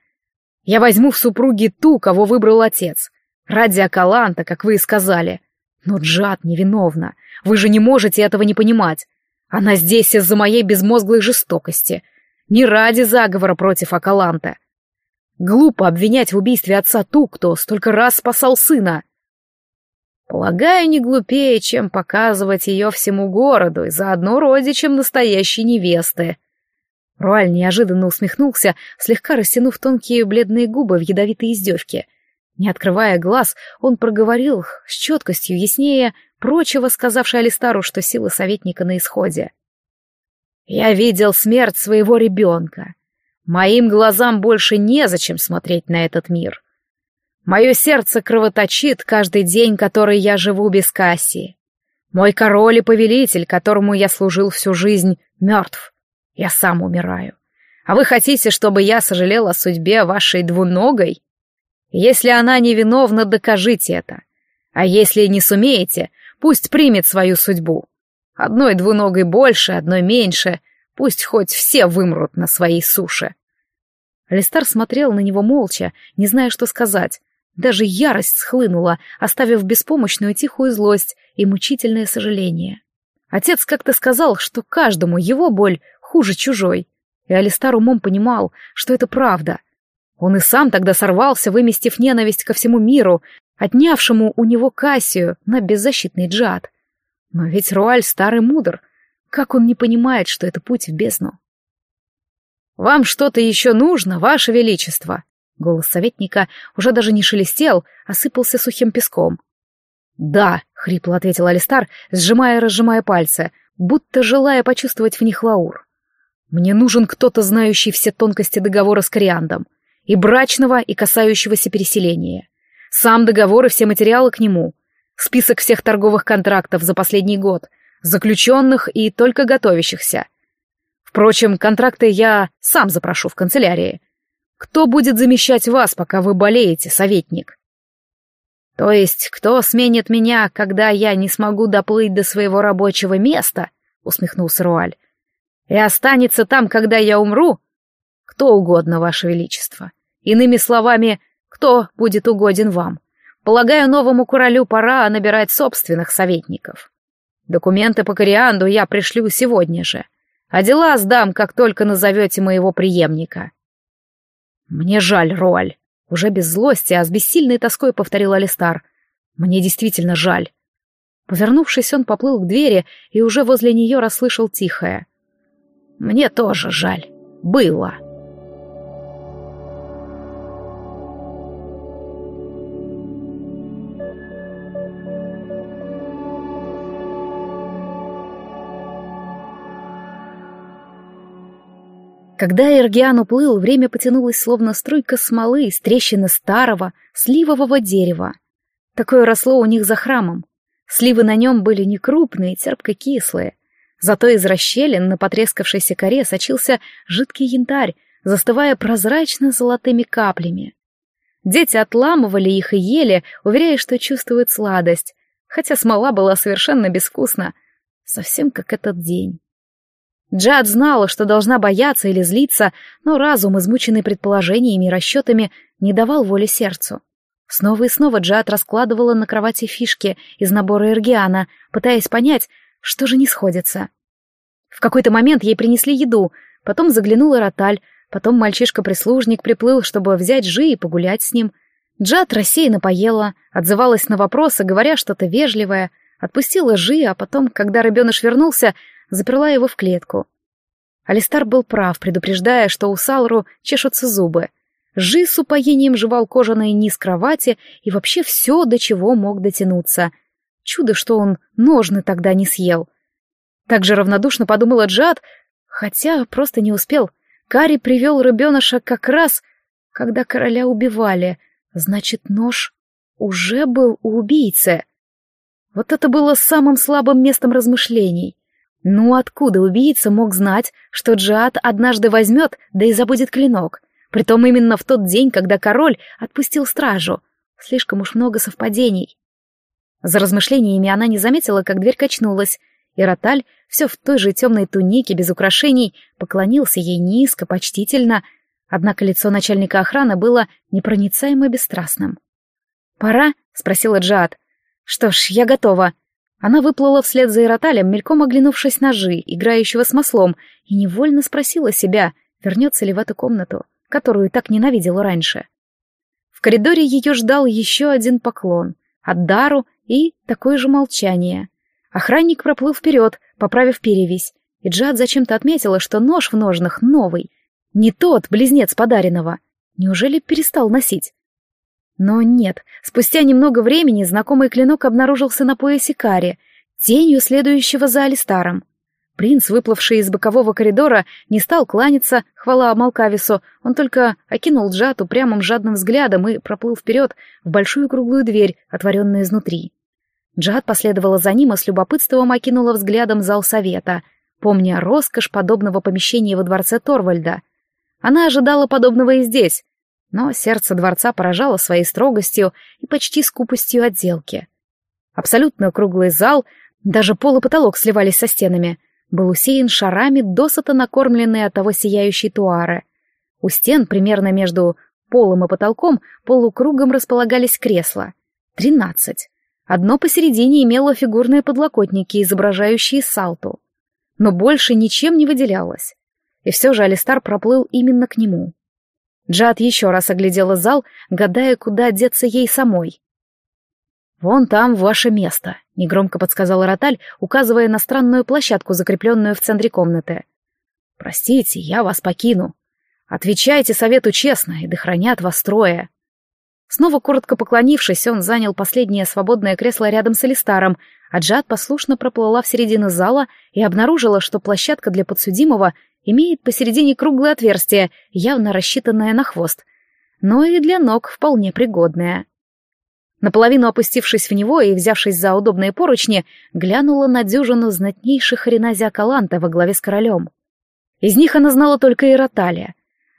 Я возьму в супруги ту, кого выбрал отец. Ради Акаланта, как вы и сказали. Но Джад невиновна. Вы же не можете этого не понимать. Она здесь из-за моей безмозглой жестокости, не ради заговора против Акаланта. Глупо обвинять в убийстве отца ту, кто столько раз спасал сына. Полагаю, не глупее, чем показывать ее всему городу и заодно родичам настоящей невесты. Руаль неожиданно усмехнулся, слегка растянув тонкие бледные губы в ядовитой издевке. Не открывая глаз, он проговорил с четкостью яснее прочего сказавший Алистару, что силы советника на исходе. «Я видел смерть своего ребенка. Моим глазам больше незачем смотреть на этот мир. Мое сердце кровоточит каждый день, который я живу без Кассии. Мой король и повелитель, которому я служил всю жизнь, мертв. Я сам умираю. А вы хотите, чтобы я сожалел о судьбе вашей двуногой? Если она невиновна, докажите это. А если не сумеете, Пусть примет свою судьбу. Одной двуногой больше, одной меньше. Пусть хоть все вымрут на своей суше. Листар смотрел на него молча, не зная, что сказать. Даже ярость схлынула, оставив беспомощную тихую злость и мучительное сожаление. Отец как-то сказал, что каждому его боль хуже чужой. И Алистар умом понимал, что это правда. Он и сам тогда сорвался, выместив ненависть ко всему миру, отнявшему у него Кассию на беззащитный джад. Но ведь Руаль старый мудр. Как он не понимает, что это путь в бездну? «Вам что-то еще нужно, Ваше Величество?» Голос советника уже даже не шелестел, осыпался сухим песком. «Да», — хрипло ответил Алистар, сжимая и разжимая пальцы, будто желая почувствовать в них лаур. «Мне нужен кто-то, знающий все тонкости договора с Кориандом, и брачного, и касающегося переселения. Сам договор и все материалы к нему. Список всех торговых контрактов за последний год, заключенных и только готовящихся. Впрочем, контракты я сам запрошу в канцелярии. Кто будет замещать вас, пока вы болеете, советник? То есть, кто сменит меня, когда я не смогу доплыть до своего рабочего места? Усмехнулся Руаль. И останется там, когда я умру? Кто угодно, ваше величество. Иными словами, кто будет угоден вам. Полагаю, новому королю пора набирать собственных советников. Документы по Корианду я пришлю сегодня же, а дела сдам, как только назовете моего преемника. Мне жаль, Роаль. Уже без злости, а с бессильной тоской повторил Алистар. Мне действительно жаль. Повернувшись, он поплыл к двери и уже возле нее расслышал тихое. «Мне тоже жаль. Было». Когда Эргиан уплыл, время потянулось словно струйка смолы из трещины старого, сливового дерева. Такое росло у них за храмом. Сливы на нем были не крупные, терпко-кислые. Зато из расщелин на потрескавшейся коре сочился жидкий янтарь, застывая прозрачно-золотыми каплями. Дети отламывали их и ели, уверяя, что чувствуют сладость, хотя смола была совершенно безвкусна, совсем как этот день. Джад знала, что должна бояться или злиться, но разум, измученный предположениями и расчетами, не давал воли сердцу. Снова и снова Джад раскладывала на кровати фишки из набора Эргиана, пытаясь понять, что же не сходится. В какой-то момент ей принесли еду, потом заглянула Роталь, потом мальчишка-прислужник приплыл, чтобы взять Жи и погулять с ним. Джад рассеянно поела, отзывалась на вопросы, говоря что-то вежливое, отпустила Жи, а потом, когда рыбеныш вернулся, заперла его в клетку. Алистар был прав, предупреждая, что у Салру чешутся зубы. Жи с упоением жевал кожаный низ кровати и вообще все, до чего мог дотянуться. Чудо, что он ножны тогда не съел. Так же равнодушно подумала Джад, хотя просто не успел. Кари привел рыбеныша как раз, когда короля убивали. Значит, нож уже был у убийцы. Вот это было самым слабым местом размышлений. Ну откуда убийца мог знать, что Джиад однажды возьмет, да и забудет клинок? Притом именно в тот день, когда король отпустил стражу. Слишком уж много совпадений. За размышлениями она не заметила, как дверь качнулась, и Роталь, все в той же темной тунике, без украшений, поклонился ей низко, почтительно, однако лицо начальника охраны было непроницаемо бесстрастным. «Пора?» — спросила Джиад. «Что ж, я готова», она выплыла вслед за Ироталем, мельком оглянувшись на Жи, играющего с маслом, и невольно спросила себя, вернется ли в эту комнату, которую так ненавидела раньше. В коридоре ее ждал еще один поклон, от Дару и такое же молчание. Охранник проплыл вперед, поправив перевязь, и Джад зачем-то отметила, что нож в ножнах новый, не тот, близнец подаренного. Неужели перестал носить? Но нет, спустя немного времени знакомый клинок обнаружился на поясе Кари, тенью следующего за Алистаром. Принц, выплывший из бокового коридора, не стал кланяться, хвала Малкавису, он только окинул Джату прямым жадным взглядом и проплыл вперед в большую круглую дверь, отворенную изнутри. Джад последовала за ним и с любопытством окинула взглядом зал совета, помня роскошь подобного помещения во дворце Торвальда. Она ожидала подобного и здесь, но сердце дворца поражало своей строгостью и почти скупостью отделки. Абсолютно круглый зал, даже пол и потолок сливались со стенами, был усеян шарами, досыта накормленные от того сияющей туары. У стен, примерно между полом и потолком, полукругом располагались кресла. Тринадцать. Одно посередине имело фигурные подлокотники, изображающие салту. Но больше ничем не выделялось. И все же Алистар проплыл именно к нему. Джад еще раз оглядела зал, гадая, куда деться ей самой. «Вон там ваше место», — негромко подсказала Роталь, указывая на странную площадку, закрепленную в центре комнаты. «Простите, я вас покину. Отвечайте совету честно, и дохранят вас трое». Снова коротко поклонившись, он занял последнее свободное кресло рядом с Элистаром, а Джад послушно проплыла в середину зала и обнаружила, что площадка для подсудимого имеет посередине круглое отверстие, явно рассчитанное на хвост, но и для ног вполне пригодное. Наполовину опустившись в него и взявшись за удобные поручни, глянула на дюжину знатнейших Реназия Каланта во главе с королем. Из них она знала только Ироталия.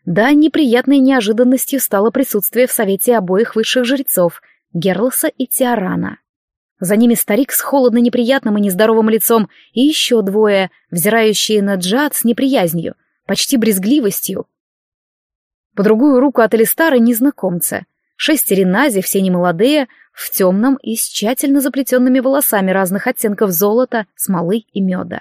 Да, неприятной неожиданностью стало присутствие в совете обоих высших жрецов — Герлоса и Тиарана. За ними старик с холодно-неприятным и нездоровым лицом, и еще двое, взирающие на Джад с неприязнью, почти брезгливостью. По другую руку от Элистара незнакомцы. Шесть ренази, все немолодые, в темном и с тщательно заплетенными волосами разных оттенков золота, смолы и меда.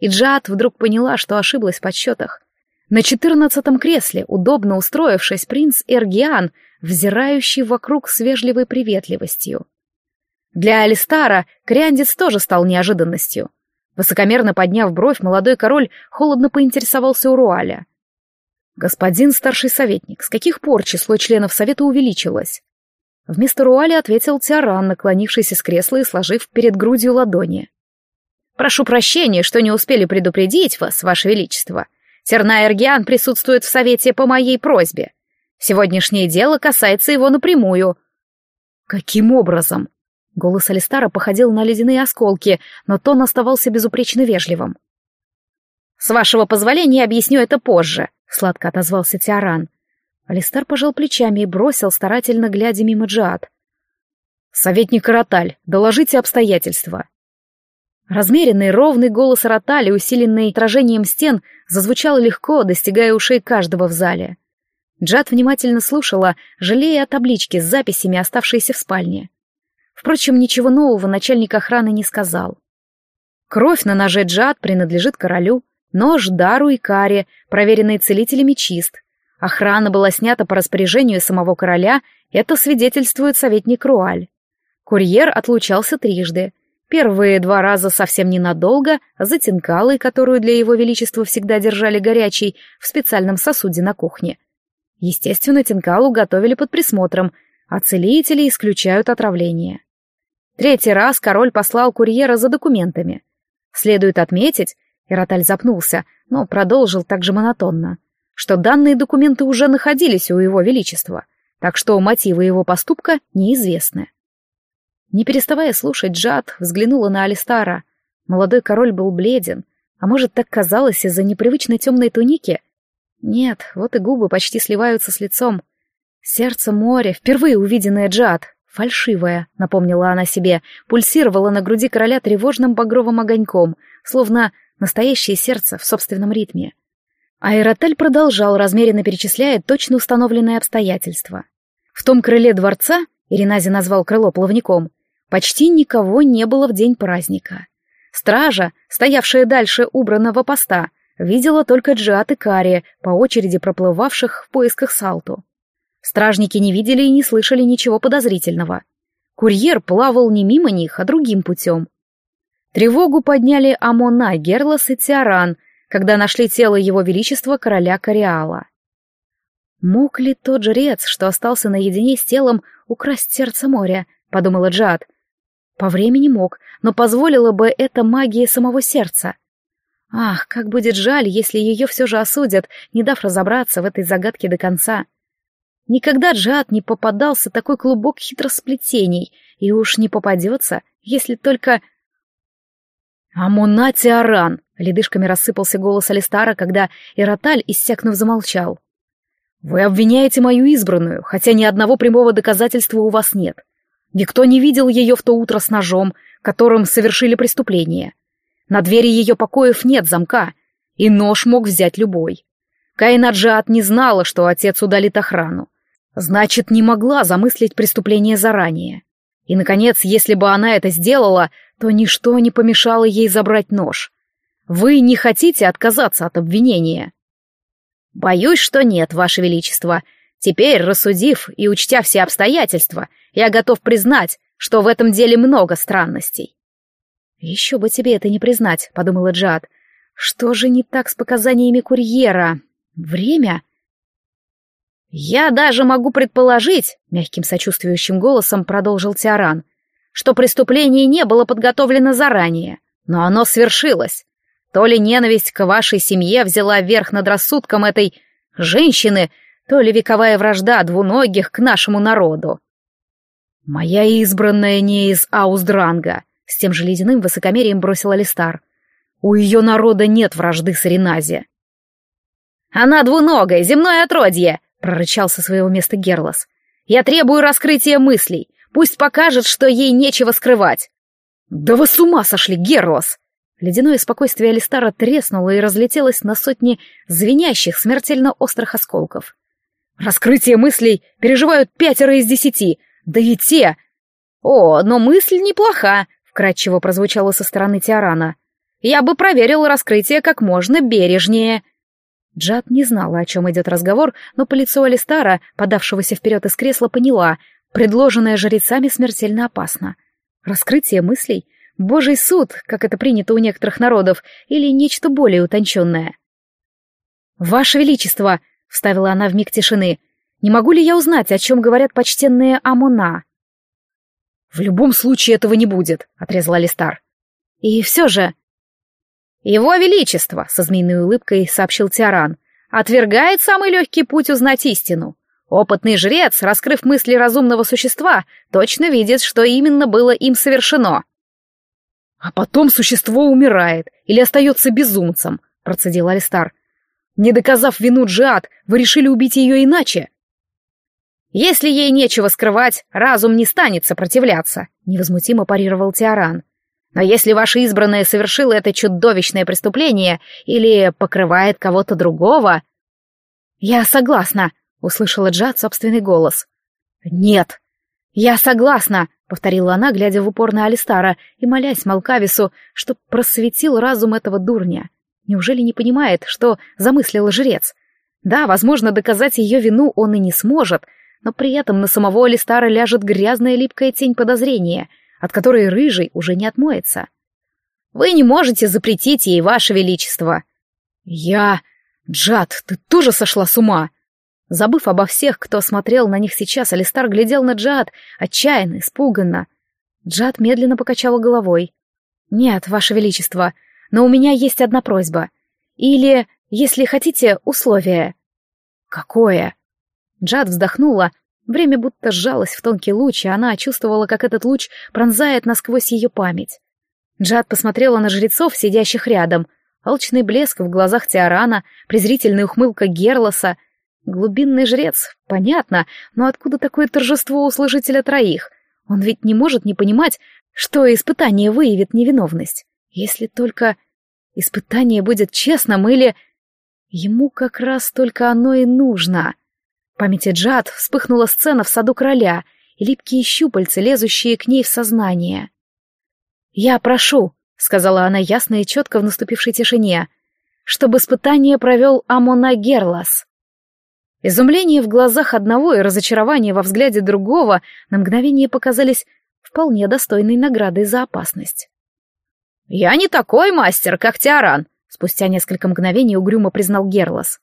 И Джад вдруг поняла, что ошиблась в подсчетах. На четырнадцатом кресле, удобно устроившись, принц Эргиан, взирающий вокруг с вежливой приветливостью. Для Алистара Криандец тоже стал неожиданностью. Высокомерно подняв бровь, молодой король холодно поинтересовался у Руаля. «Господин старший советник, с каких пор число членов совета увеличилось?» Вместо Руаля ответил Тиаран, наклонившийся с кресла и сложив перед грудью ладони. «Прошу прощения, что не успели предупредить вас, ваше величество. Тернаэргиан присутствует в совете по моей просьбе. Сегодняшнее дело касается его напрямую». «Каким образом?» Голос Алистара походил на ледяные осколки, но тон оставался безупречно вежливым. «С вашего позволения объясню это позже», — сладко отозвался Тиаран. Алистар пожал плечами и бросил, старательно глядя мимо Джиад. «Советник Роталь, доложите обстоятельства». Размеренный, ровный голос Ротали, усиленный отражением стен, зазвучал легко, достигая ушей каждого в зале. Джад внимательно слушала, жалея о табличке с записями, оставшейся в спальне. Впрочем, ничего нового начальник охраны не сказал. Кровь на ноже Джад принадлежит королю, нож Дару и Каре, проверенный целителями чист. Охрана была снята по распоряжению самого короля, это свидетельствует советник Руаль. Курьер отлучался трижды. Первые два раза совсем ненадолго, за тинкалой, которую для его величества всегда держали горячей, в специальном сосуде на кухне. Естественно, тинкалу готовили под присмотром, а целители исключают отравление. Третий раз король послал курьера за документами. Следует отметить, Ироталь запнулся, но продолжил также монотонно, что данные документы уже находились у его величества, так что мотивы его поступка неизвестны. Не переставая слушать, Джад взглянула на Алистара. Молодой король был бледен, а может, так казалось из-за непривычной темной туники? Нет, вот и губы почти сливаются с лицом. Сердце моря, впервые увиденное Джад, Фальшивая, напомнила она себе, пульсировала на груди короля тревожным багровым огоньком, словно настоящее сердце в собственном ритме. Аэротель продолжал, размеренно перечисляя точно установленные обстоятельства. В том крыле дворца, Иринази назвал крыло плавником, почти никого не было в день праздника. Стража, стоявшая дальше убранного поста, видела только Джиат и Кари, по очереди проплывавших в поисках Салту. Стражники не видели и не слышали ничего подозрительного. Курьер плавал не мимо них, а другим путем. Тревогу подняли Амона, Герлос и Тиаран, когда нашли тело его величества короля Кориала. «Мог ли тот жрец, что остался наедине с телом, украсть сердце моря?» — подумала Джад. «По времени мог, но позволила бы это магия самого сердца. Ах, как будет жаль, если ее все же осудят, не дав разобраться в этой загадке до конца». Никогда Джад не попадался такой клубок хитросплетений, и уж не попадется, если только... «Амунати Аран!» — ледышками рассыпался голос Алистара, когда Ироталь, иссякнув, замолчал. «Вы обвиняете мою избранную, хотя ни одного прямого доказательства у вас нет. Никто не видел ее в то утро с ножом, которым совершили преступление. На двери ее покоев нет замка, и нож мог взять любой. Кайнаджат не знала, что отец удалит охрану. Значит, не могла замыслить преступление заранее. И, наконец, если бы она это сделала, то ничто не помешало ей забрать нож. Вы не хотите отказаться от обвинения? Боюсь, что нет, Ваше Величество. Теперь, рассудив и учтя все обстоятельства, я готов признать, что в этом деле много странностей. «Еще бы тебе это не признать», — подумала Джад. «Что же не так с показаниями курьера? Время?» «Я даже могу предположить», — мягким сочувствующим голосом продолжил Тиаран, «что преступление не было подготовлено заранее, но оно свершилось. То ли ненависть к вашей семье взяла верх над рассудком этой женщины, то ли вековая вражда двуногих к нашему народу». «Моя избранная не из Аусдранга», — с тем же ледяным высокомерием бросил Алистар. «У ее народа нет вражды с Аренази». «Она двуногая, земное отродье!» — прорычал со своего места Герлос. «Я требую раскрытия мыслей. Пусть покажет, что ей нечего скрывать». «Да вы с ума сошли, Герлос!» Ледяное спокойствие Алистара треснуло и разлетелось на сотни звенящих, смертельно острых осколков. «Раскрытие мыслей переживают пятеро из десяти, да и те...» «О, но мысль неплоха», — вкратчиво прозвучало со стороны Тиарана. «Я бы проверил раскрытие как можно бережнее». Джад не знала, о чем идет разговор, но по лицу Алистара, подавшегося вперед из кресла, поняла, предложенное жрецами смертельно опасно. Раскрытие мыслей, божий суд, как это принято у некоторых народов, или нечто более утонченное. «Ваше Величество!» — вставила она в миг тишины. «Не могу ли я узнать, о чем говорят почтенные Амона?» «В любом случае этого не будет», — отрезал Алистар. «И все же...» «Его Величество», — со змеиной улыбкой сообщил Тиаран, — «отвергает самый легкий путь узнать истину. Опытный жрец, раскрыв мысли разумного существа, точно видит, что именно было им совершено». «А потом существо умирает или остается безумцем», — процедил Алистар. «Не доказав вину Джиад, вы решили убить ее иначе?» «Если ей нечего скрывать, разум не станет сопротивляться», — невозмутимо парировал Тиаран. «Но если ваша избранная совершила это чудовищное преступление или покрывает кого-то другого...» «Я согласна», — услышала Джад собственный голос. «Нет». «Я согласна», — повторила она, глядя в упор на Алистара и молясь Малкавису, что просветил разум этого дурня. Неужели не понимает, что замыслил жрец? Да, возможно, доказать ее вину он и не сможет, но при этом на самого Алистара ляжет грязная липкая тень подозрения, от которой рыжий уже не отмоется. «Вы не можете запретить ей, ваше величество!» «Я... Джад, ты тоже сошла с ума!» Забыв обо всех, кто смотрел на них сейчас, Алистар глядел на Джад, отчаянно, испуганно. Джад медленно покачала головой. «Нет, ваше величество, но у меня есть одна просьба. Или, если хотите, условие». «Какое?» Джад вздохнула. Время будто сжалось в тонкий луч, и она чувствовала, как этот луч пронзает насквозь ее память. Джад посмотрела на жрецов, сидящих рядом. Алчный блеск в глазах Теорана, презрительная ухмылка Герлоса. Глубинный жрец, понятно, но откуда такое торжество у служителя троих? Он ведь не может не понимать, что испытание выявит невиновность. Если только испытание будет честным или... Ему как раз только оно и нужно памяти Джад вспыхнула сцена в саду короля и липкие щупальца, лезущие к ней в сознание. «Я прошу», — сказала она ясно и четко в наступившей тишине, «чтобы испытание провел Амона Герлас». Изумление в глазах одного и разочарование во взгляде другого на мгновение показались вполне достойной наградой за опасность. «Я не такой мастер, как Тиаран», — спустя несколько мгновений угрюмо признал Герлас.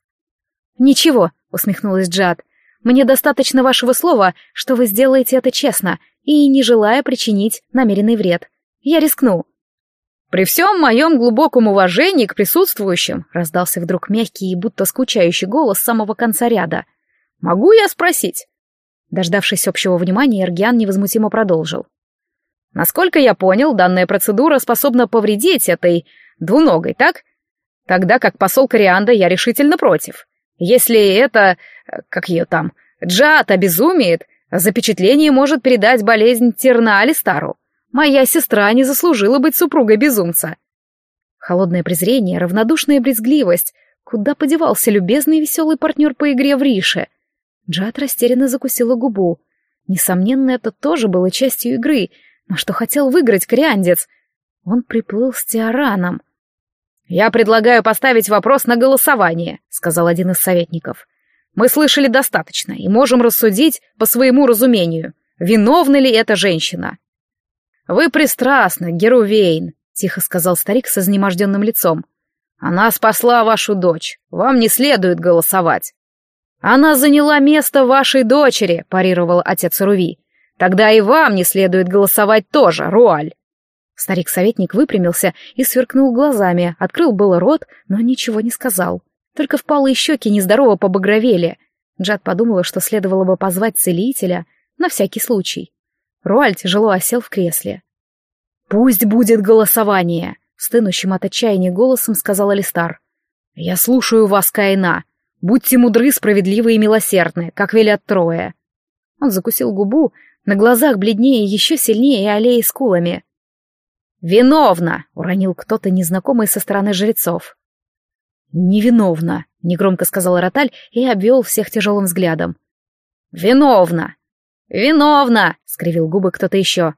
«Ничего», — усмехнулась Джад, мне достаточно вашего слова, что вы сделаете это честно и не желая причинить намеренный вред. Я рискну». «При всем моем глубоком уважении к присутствующим», раздался вдруг мягкий и будто скучающий голос самого конца ряда. «Могу я спросить?» Дождавшись общего внимания, Эргиан невозмутимо продолжил. «Насколько я понял, данная процедура способна повредить этой двуногой, так? Тогда как посол Корианда я решительно против. Если это, как ее там, Джат обезумеет, запечатление может передать болезнь Терна Алистару. Моя сестра не заслужила быть супругой безумца. Холодное презрение, равнодушная брезгливость. Куда подевался любезный и веселый партнер по игре в Рише? Джат растерянно закусила губу. Несомненно, это тоже было частью игры, но что хотел выиграть кориандец? Он приплыл с Тиараном. «Я предлагаю поставить вопрос на голосование», — сказал один из советников. «Мы слышали достаточно и можем рассудить по своему разумению, виновна ли эта женщина». «Вы пристрастны, Герувейн», — тихо сказал старик с изнеможденным лицом. «Она спасла вашу дочь. Вам не следует голосовать». «Она заняла место вашей дочери», — парировал отец Руви. «Тогда и вам не следует голосовать тоже, Руаль». Старик-советник выпрямился и сверкнул глазами, открыл было рот, но ничего не сказал. Только впалые щеки нездорово побагровели. Джад подумала, что следовало бы позвать целителя на всякий случай. Руаль тяжело осел в кресле. «Пусть будет голосование!» — стынущим от отчаяния голосом сказал Алистар. «Я слушаю вас, Каина. Будьте мудры, справедливы и милосердны, как велят трое». Он закусил губу, на глазах бледнее еще сильнее и аллеи скулами. «Виновна!» — уронил кто-то незнакомый со стороны жрецов. «Невиновна!» — негромко сказал Роталь и обвел всех тяжелым взглядом. «Виновна! Виновна!» — скривил губы кто-то еще.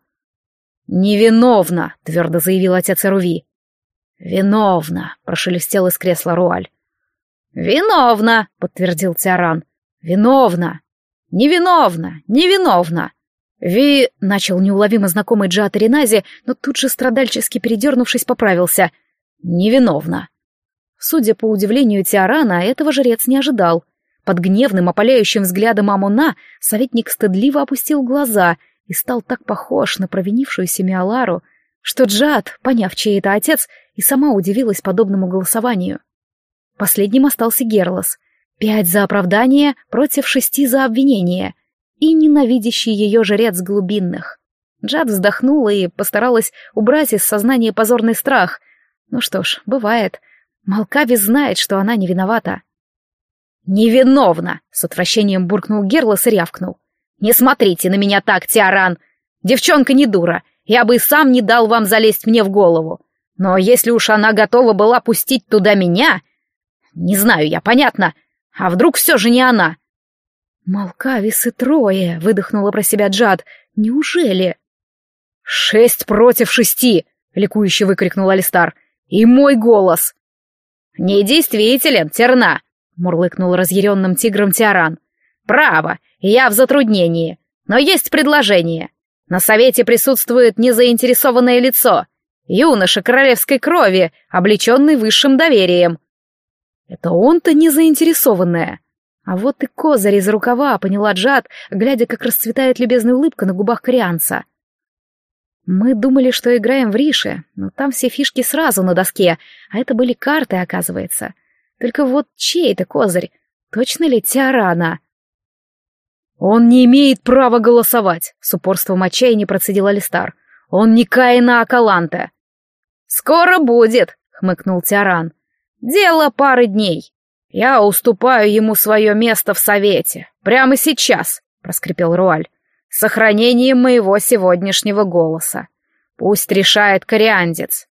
«Невиновна!» — твердо заявил отец Руви. «Виновна!» — прошелестел из кресла Руаль. «Виновна!» — подтвердил Тиаран. «Виновна! Невиновна! Невиновна!» «Ви...» — начал неуловимо знакомый Джат Ренази, но тут же страдальчески передернувшись поправился. «Невиновна». Судя по удивлению Тиарана, этого жрец не ожидал. Под гневным, опаляющим взглядом Амуна советник стыдливо опустил глаза и стал так похож на провинившуюся Миалару, что Джад, поняв, чей это отец, и сама удивилась подобному голосованию. Последним остался Герлос. Пять за оправдание против шести за обвинение. И ненавидящий ее жрец глубинных. Джад вздохнула и постаралась убрать из сознания позорный страх. Ну что ж, бывает. Малкави знает, что она не виновата. «Невиновна!» — с отвращением буркнул Герлос и рявкнул. «Не смотрите на меня так, Тиаран! Девчонка не дура, я бы и сам не дал вам залезть мне в голову. Но если уж она готова была пустить туда меня... Не знаю я, понятно. А вдруг все же не она?» «Малкавис и трое!» — выдохнула про себя Джад. «Неужели?» «Шесть против шести!» — ликующе выкрикнул Алистар. «И мой голос!» «Недействителен, терна!» — мурлыкнул разъяренным тигром Тиаран. «Право, я в затруднении, но есть предложение. На совете присутствует незаинтересованное лицо, юноша королевской крови, облеченный высшим доверием». «Это он-то незаинтересованная!» А вот и козырь из рукава, поняла Джад, глядя, как расцветает любезная улыбка на губах корианца. Мы думали, что играем в Рише, но там все фишки сразу на доске, а это были карты, оказывается. Только вот чей это козырь? Точно ли Тиарана? «Он не имеет права голосовать», — с упорством отчаяния процедил Алистар. «Он не Каина Акаланта». «Скоро будет», — хмыкнул Тиаран. «Дело пары дней. Я уступаю ему свое место в совете. Прямо сейчас», — проскрипел Руаль сохранением моего сегодняшнего голоса. Пусть решает кориандец.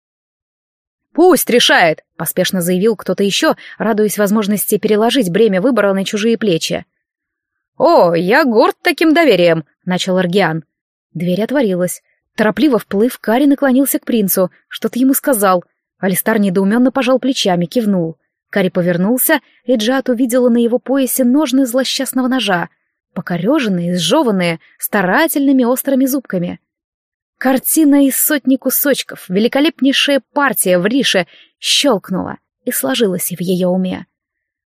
«Пусть решает», — поспешно заявил кто-то еще, радуясь возможности переложить бремя выбора на чужие плечи. «О, я горд таким доверием», — начал Аргиан. Дверь отворилась. Торопливо вплыв, Кари наклонился к принцу, что-то ему сказал. Алистар недоуменно пожал плечами, кивнул. Кари повернулся, и Джат увидела на его поясе ножны злосчастного ножа покореженные, сжеванные, старательными острыми зубками. Картина из сотни кусочков, великолепнейшая партия в рише щелкнула и сложилась в ее уме.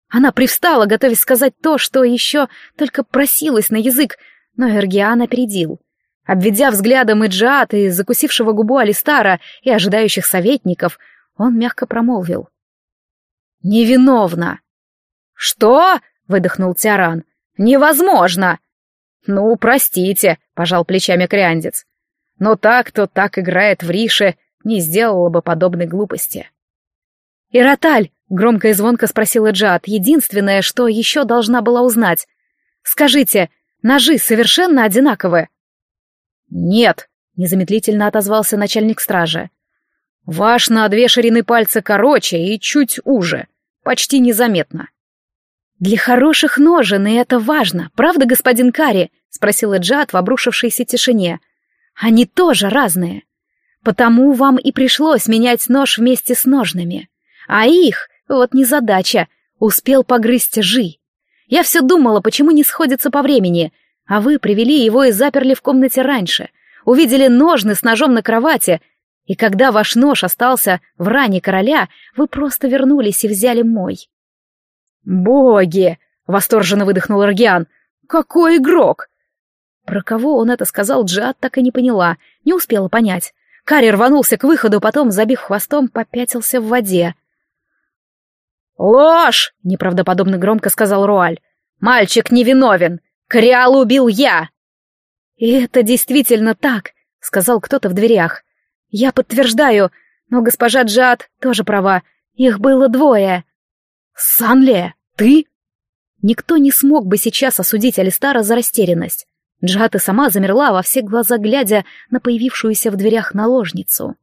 Она привстала, готовясь сказать то, что еще только просилась на язык, но Эргиан опередил. Обведя взглядом и Джаат, и закусившего губу Алистара, и ожидающих советников, он мягко промолвил. «Невиновна!» «Что?» — выдохнул Тиаран. Невозможно!» «Ну, простите», — пожал плечами Кряндец. «Но так, кто так играет в Рише, не сделала бы подобной глупости». «Ироталь!» — громко и звонко спросила Джад, единственное, что еще должна была узнать. «Скажите, ножи совершенно одинаковы?» «Нет», — незамедлительно отозвался начальник стражи. «Ваш на две ширины пальца короче и чуть уже, почти незаметно». «Для хороших ножен, и это важно, правда, господин Карри?» — спросила Джад в обрушившейся тишине. «Они тоже разные. Потому вам и пришлось менять нож вместе с ножными. А их, вот незадача, успел погрызть Жи. Я все думала, почему не сходится по времени, а вы привели его и заперли в комнате раньше, увидели ножны с ножом на кровати, и когда ваш нож остался в ране короля, вы просто вернулись и взяли мой». «Боги!» — восторженно выдохнул Аргиан. «Какой игрок!» Про кого он это сказал, Джад так и не поняла, не успела понять. Карри рванулся к выходу, потом, забив хвостом, попятился в воде. «Ложь!» — неправдоподобно громко сказал Руаль. «Мальчик невиновен! Кориал убил я!» «И это действительно так!» — сказал кто-то в дверях. «Я подтверждаю, но госпожа Джад тоже права. Их было двое». «Санле, ты?» Никто не смог бы сейчас осудить Алистара за растерянность. Джата сама замерла во все глаза, глядя на появившуюся в дверях наложницу.